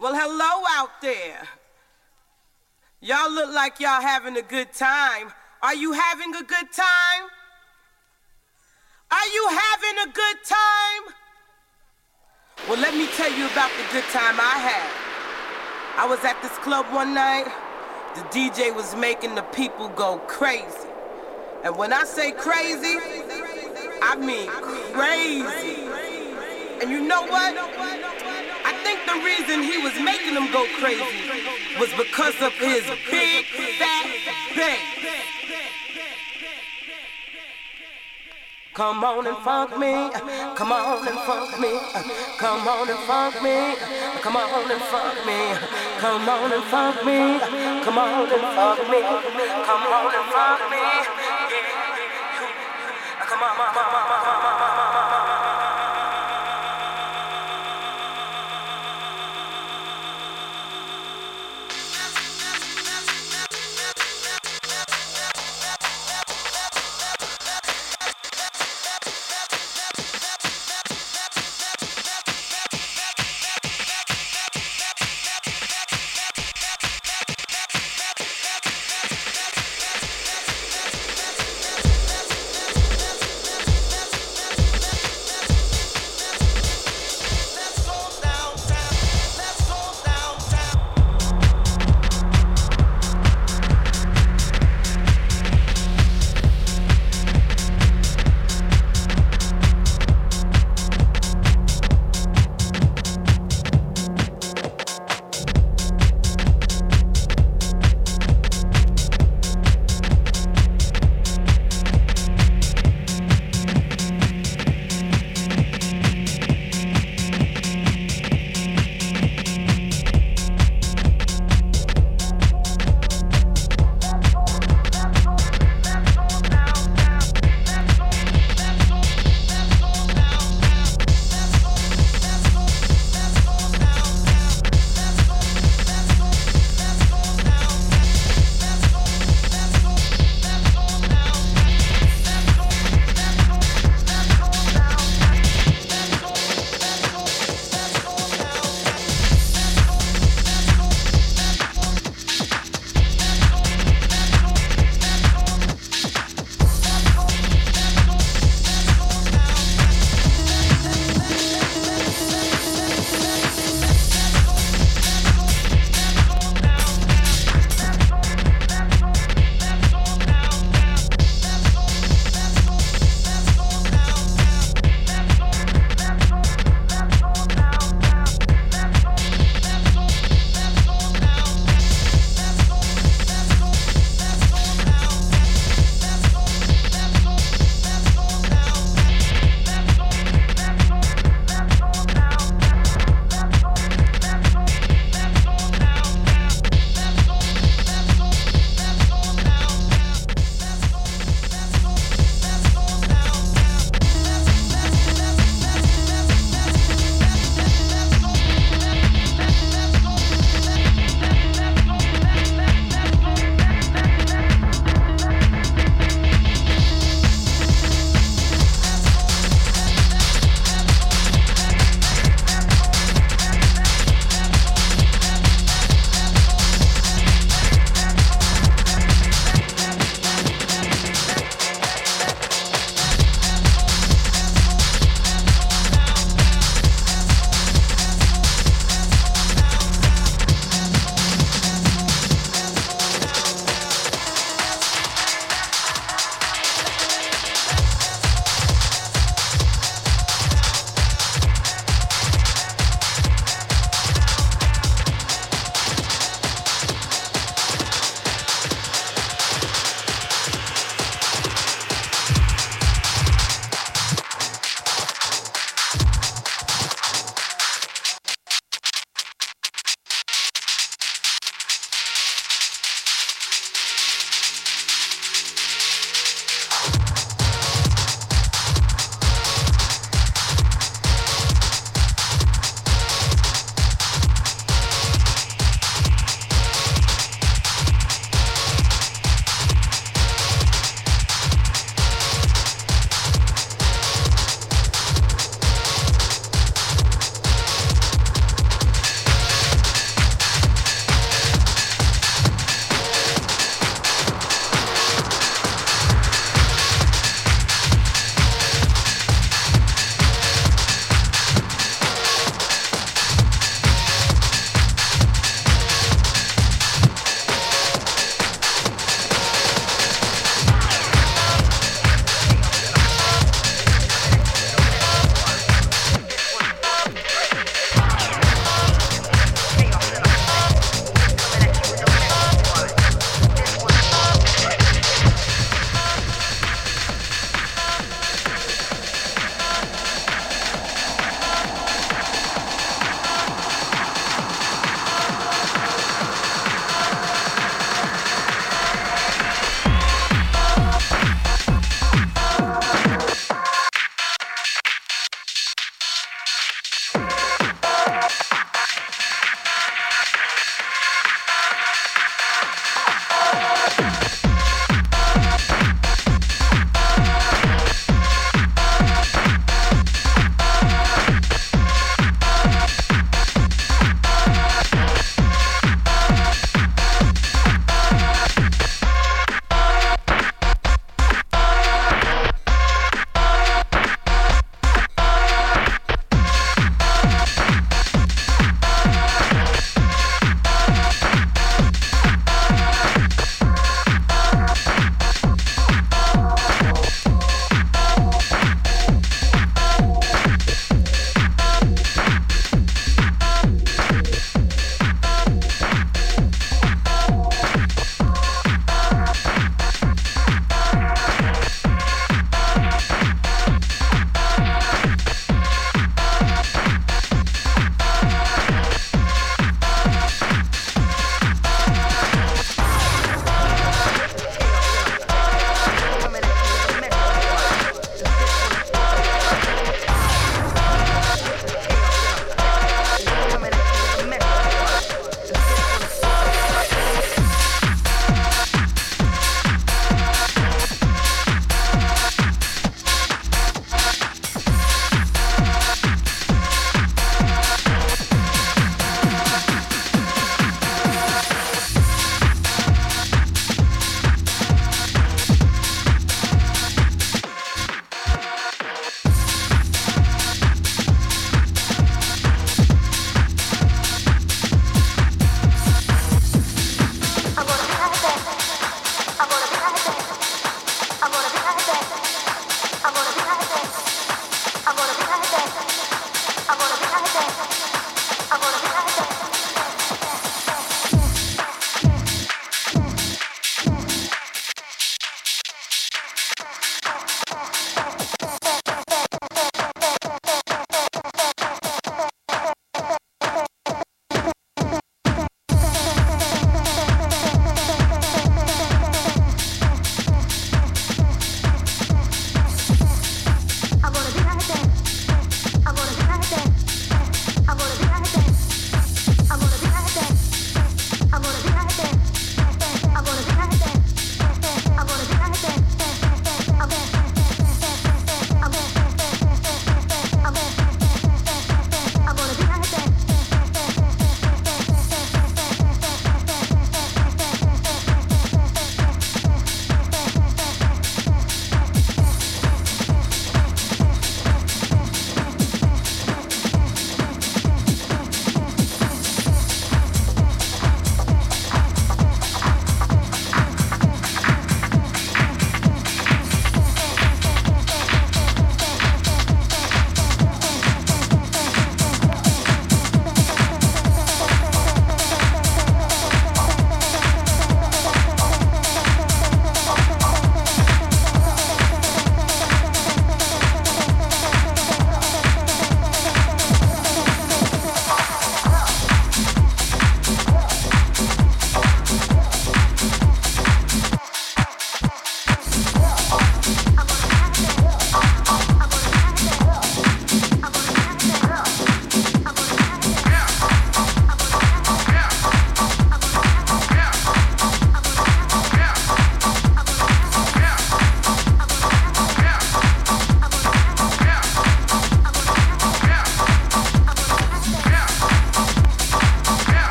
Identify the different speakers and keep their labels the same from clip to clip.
Speaker 1: Well, hello out there. Y'all look like y'all having a good time. Are you having a good time? Are you having a good time? Well, let me tell you about the good time I had. I was at this club one night. The DJ was making the people go crazy. And when I say crazy, I mean crazy. And you know what? Think the reason he was making them go crazy was because of his big fat bass. Come on and funk me, come on and funk me, come on and funk me, come on and funk me, come on and funk me, come on and funk me, come on and funk me, come on.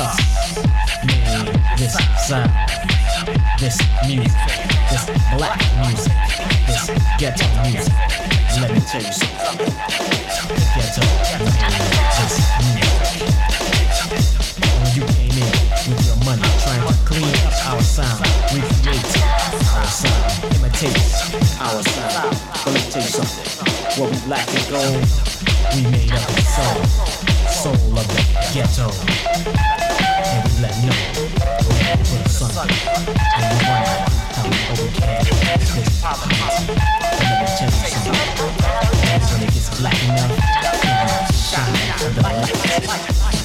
Speaker 2: Us. Made this sound. This music. This black music. This ghetto music. Let me tell you something. Ghetto this music. When you came in with your money trying to clean up our sound recreate our sound, imitate our sound. But let me tell you something. What we lack in gold, we made up in soul, soul of the ghetto. Let know for the sun. And we wonder how we overcame me you black enough, we shine the light.